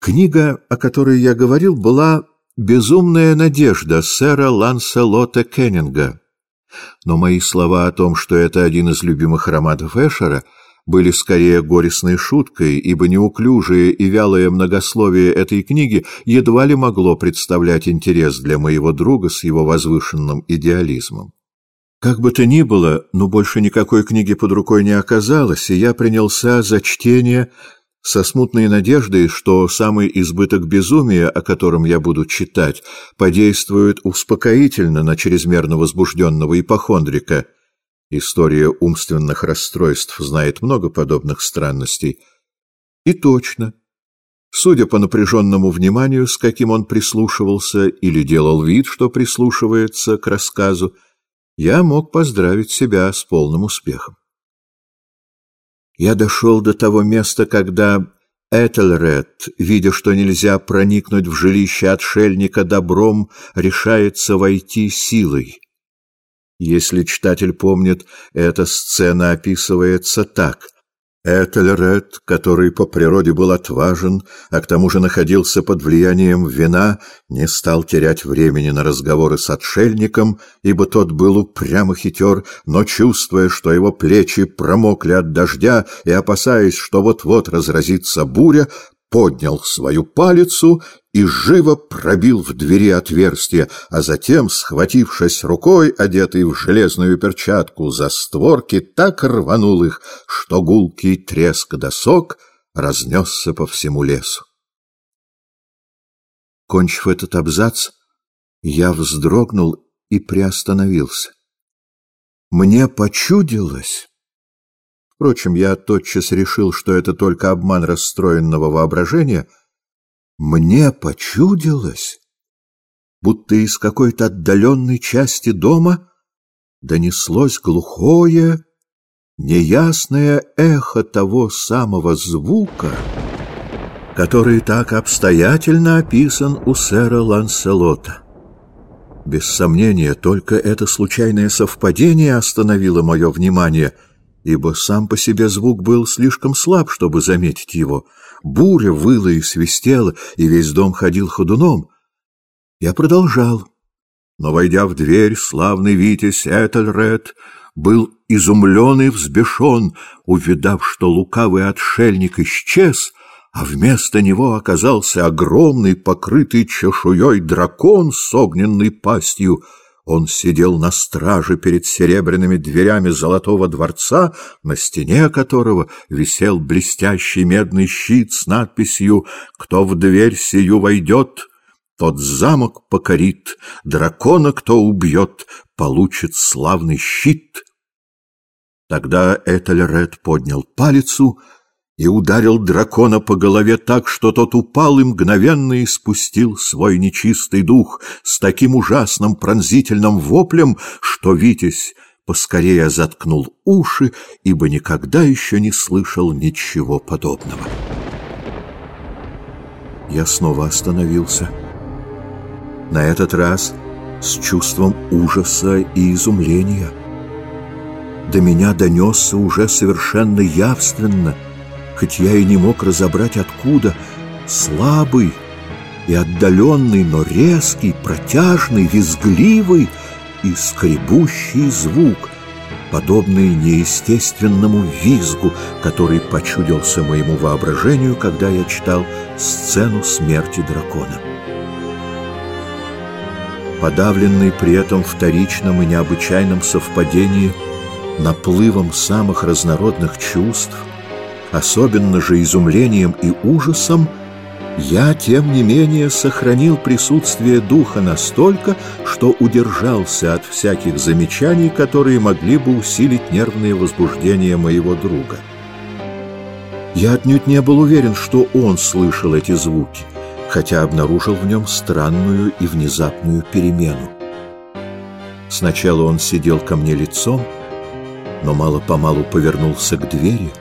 Книга, о которой я говорил, была «Безумная надежда» сэра Ланселота Кеннинга. Но мои слова о том, что это один из любимых романов Эшера, были скорее горестной шуткой, ибо неуклюжее и вялое многословие этой книги едва ли могло представлять интерес для моего друга с его возвышенным идеализмом. Как бы то ни было, но больше никакой книги под рукой не оказалось, и я принялся за чтение со смутной надеждой, что самый избыток безумия, о котором я буду читать, подействует успокоительно на чрезмерно возбужденного ипохондрика. История умственных расстройств знает много подобных странностей. И точно. Судя по напряженному вниманию, с каким он прислушивался или делал вид, что прислушивается к рассказу, я мог поздравить себя с полным успехом. Я дошел до того места, когда Этельред, видя, что нельзя проникнуть в жилище отшельника добром, решается войти силой. Если читатель помнит, эта сцена описывается так — Этельред, который по природе был отважен, а к тому же находился под влиянием вина, не стал терять времени на разговоры с отшельником, ибо тот был упрямо хитер, но, чувствуя, что его плечи промокли от дождя и опасаясь, что вот-вот разразится буря, поднял свою палицу и живо пробил в двери отверстие, а затем, схватившись рукой, одетой в железную перчатку, за створки, так рванул их, что гулкий треск досок разнесся по всему лесу. Кончив этот абзац, я вздрогнул и приостановился. Мне почудилось, Впрочем, я тотчас решил, что это только обман расстроенного воображения. Мне почудилось, будто из какой-то отдаленной части дома донеслось глухое, неясное эхо того самого звука, который так обстоятельно описан у сэра Ланселота. Без сомнения, только это случайное совпадение остановило мое внимание — ибо сам по себе звук был слишком слаб, чтобы заметить его. Буря выла и свистела, и весь дом ходил ходуном. Я продолжал. Но, войдя в дверь, славный Витязь Этельред был изумлен и взбешен, увидав, что лукавый отшельник исчез, а вместо него оказался огромный, покрытый чешуей дракон с огненной пастью — он сидел на страже перед серебряными дверями золотого дворца, на стене которого висел блестящий медный щит с надписью «Кто в дверь сию войдет, тот замок покорит, дракона кто убьет, получит славный щит». Тогда Этельред поднял палицу — и ударил дракона по голове так, что тот упал и мгновенно испустил свой нечистый дух с таким ужасным пронзительным воплем, что Витязь поскорее заткнул уши, ибо никогда еще не слышал ничего подобного. Я снова остановился. На этот раз с чувством ужаса и изумления. До меня донесся уже совершенно явственно — хоть я и не мог разобрать откуда, слабый и отдаленный, но резкий, протяжный, визгливый и скребущий звук, подобный неестественному визгу, который почудился моему воображению, когда я читал сцену смерти дракона. Подавленный при этом вторичном и необычайном совпадении наплывом самых разнородных чувств, особенно же изумлением и ужасом, я, тем не менее, сохранил присутствие духа настолько, что удержался от всяких замечаний, которые могли бы усилить нервное возбуждение моего друга. Я отнюдь не был уверен, что он слышал эти звуки, хотя обнаружил в нем странную и внезапную перемену. Сначала он сидел ко мне лицом, но мало-помалу повернулся к двери —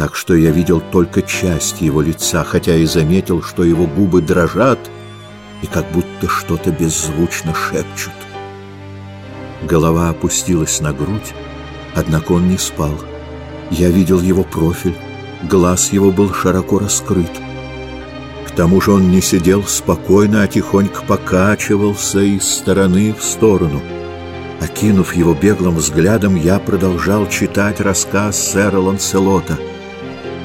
так что я видел только часть его лица, хотя и заметил, что его губы дрожат и как будто что-то беззвучно шепчут. Голова опустилась на грудь, однако он не спал. Я видел его профиль, глаз его был широко раскрыт. К тому же он не сидел спокойно, а тихонько покачивался из стороны в сторону. Окинув его беглым взглядом, я продолжал читать рассказ сэра Ланселота.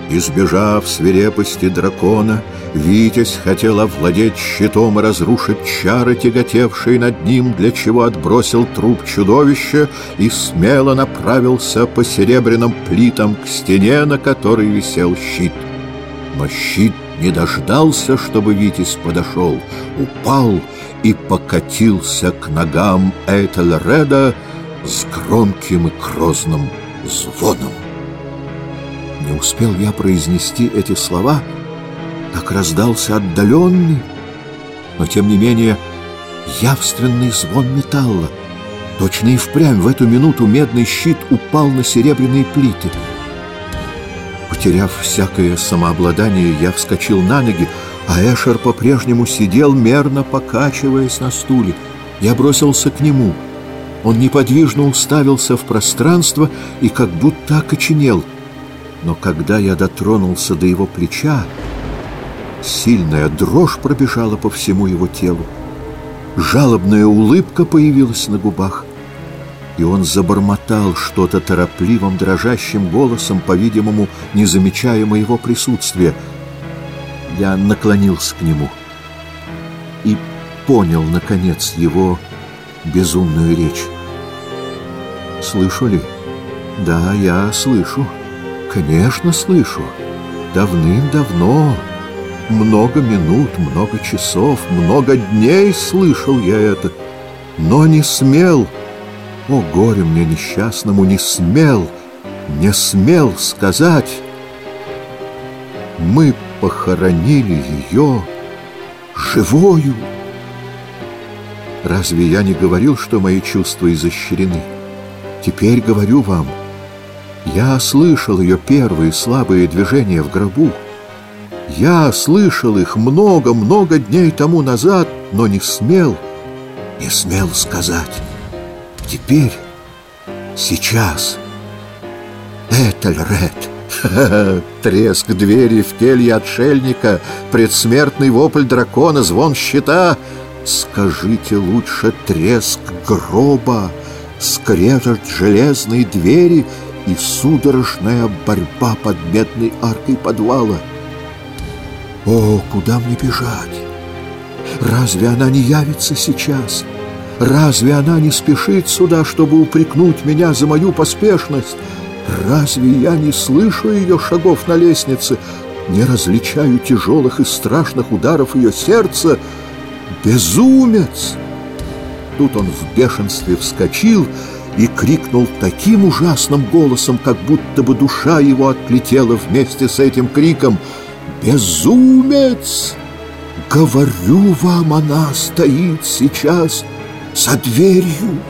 Избежав свирепости дракона, Витязь хотел овладеть щитом и разрушить чары, тяготевшие над ним, для чего отбросил труп чудовища и смело направился по серебряным плитам к стене, на которой висел щит. Но щит не дождался, чтобы Витязь подошел, упал и покатился к ногам Эйтельреда с громким и грозным звоном. Не успел я произнести эти слова, как раздался отдаленный, но тем не менее явственный звон металла. Точно и впрямь в эту минуту медный щит упал на серебряные плиты. Потеряв всякое самообладание, я вскочил на ноги, а Эшер по-прежнему сидел, мерно покачиваясь на стуле. Я бросился к нему. Он неподвижно уставился в пространство и как будто окоченел. Но когда я дотронулся до его плеча, сильная дрожь пробежала по всему его телу. Жалобная улыбка появилась на губах, и он забормотал что-то торопливым, дрожащим голосом, по-видимому, не замечая моего присутствия — я наклонился к нему и понял, наконец, его безумную речь. Слышу ли? Да, я слышу. Конечно, слышу. Давным-давно, много минут, много часов, много дней слышал я это, но не смел, о горе мне несчастному, не смел, не смел сказать. Мы похоронили ее живою. Разве я не говорил, что мои чувства изощрены? Теперь говорю вам, я слышал ее первые слабые движения в гробу. Я слышал их много-много дней тому назад, но не смел, не смел сказать. Теперь, сейчас, Этельред — Треск двери в келье отшельника, предсмертный вопль дракона, звон щита. Скажите лучше треск гроба, скрежет железной двери и судорожная борьба под медной аркой подвала. О, куда мне бежать? Разве она не явится сейчас? Разве она не спешит сюда, чтобы упрекнуть меня за мою поспешность? Разве я не слышу ее шагов на лестнице, не различаю тяжелых и страшных ударов ее сердца? Безумец! Тут он в бешенстве вскочил и крикнул таким ужасным голосом, как будто бы душа его отлетела вместе с этим криком. «Безумец! Говорю вам, она стоит сейчас за дверью!»